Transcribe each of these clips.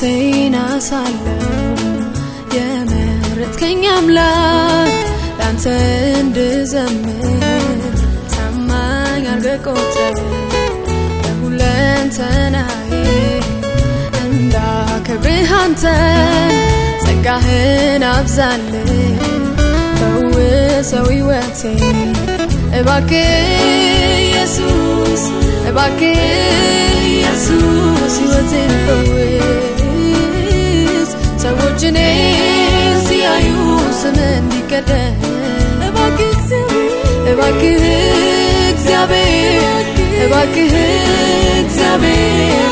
ጠላቴን አሳለው። የመረጥከኝ አምላክ ለአንተ እንድዘምር ታማኝ አርገህ ቆጥረህ በሁለንተናዬ እንዳከብርህ አንተን ጸጋህን አብዛልኝ። ፈውሰው ሕይወቴን እባክህ ኢየሱስ እባክህ እንዲቀደስ እባክህ እግዚአብሔር እባክህ እግዚአብሔር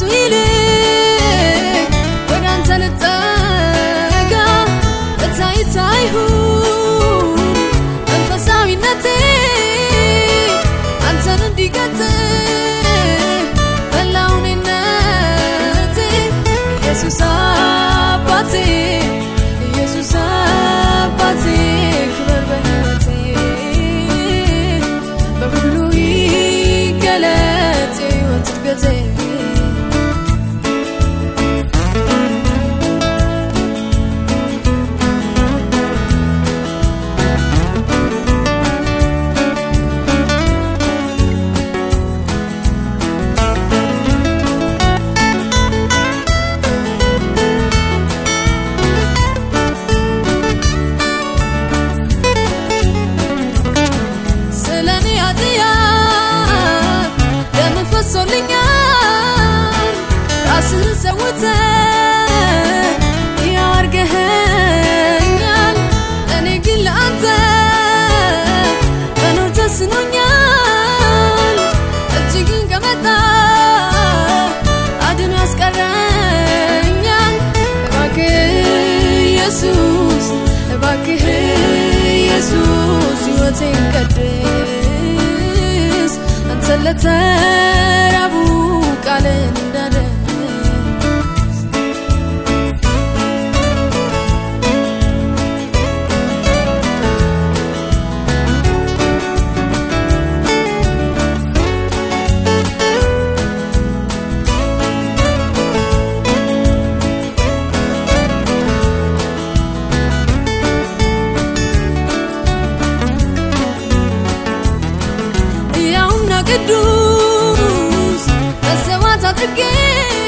ከትላንቱ ይልቅ ወደ አንተ ልጠጋ እታይታ መንፈሳዊነቴ አንተን እንዲቀጥል በላውኔነቴ ኢየሱስ አባቴ ኢየሱስ እባክህ ኢየሱስ ሕይወቴን ቀድስ። አንተን do. Cause I want to give.